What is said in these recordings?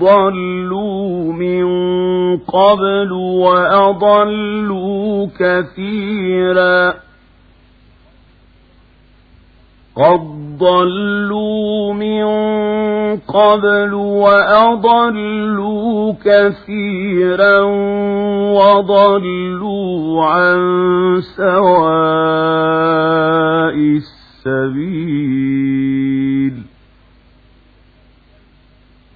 ضلوا من قبل وأضلوا كثيرا. قد ضلوا من قبل وأضلوا كثيرا وضلوا عن سواء السبيل.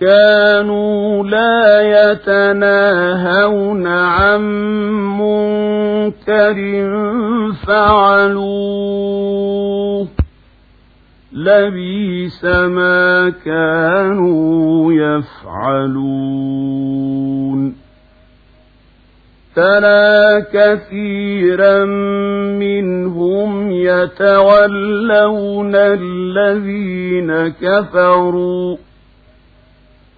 كانوا لا يتناهون عن منكر فعلوه لبيس ما كانوا يفعلون ترى كثيرا منهم يتولون الذين كفروا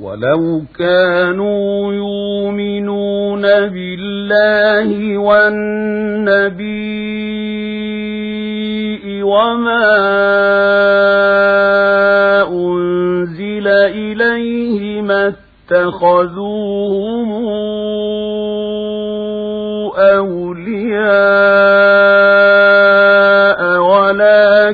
ولو كانوا يؤمنون بالله والنبي وما أنزل إليه ما اتخذوهم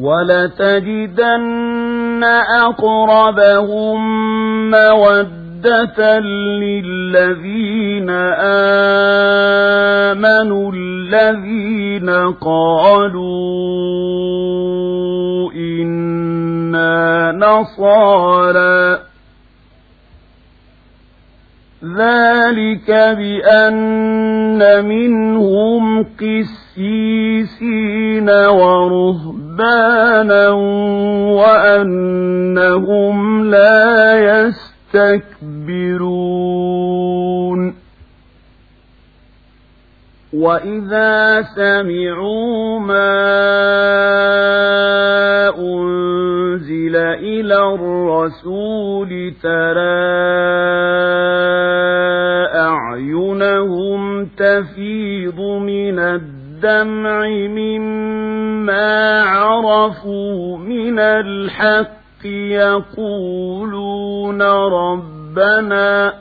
ولتجدن أقربهم مودة للذين آمنوا الذين قالوا إنا نصارى. ذلك بأن منهم قسيسين ورهبانا وأنهم لا يستكبرون. وإذا سمعوا ما أنزل إلى الرسول ترى أعينهم تفيض من الدمع مما عرفوا من الحق يقولون ربنا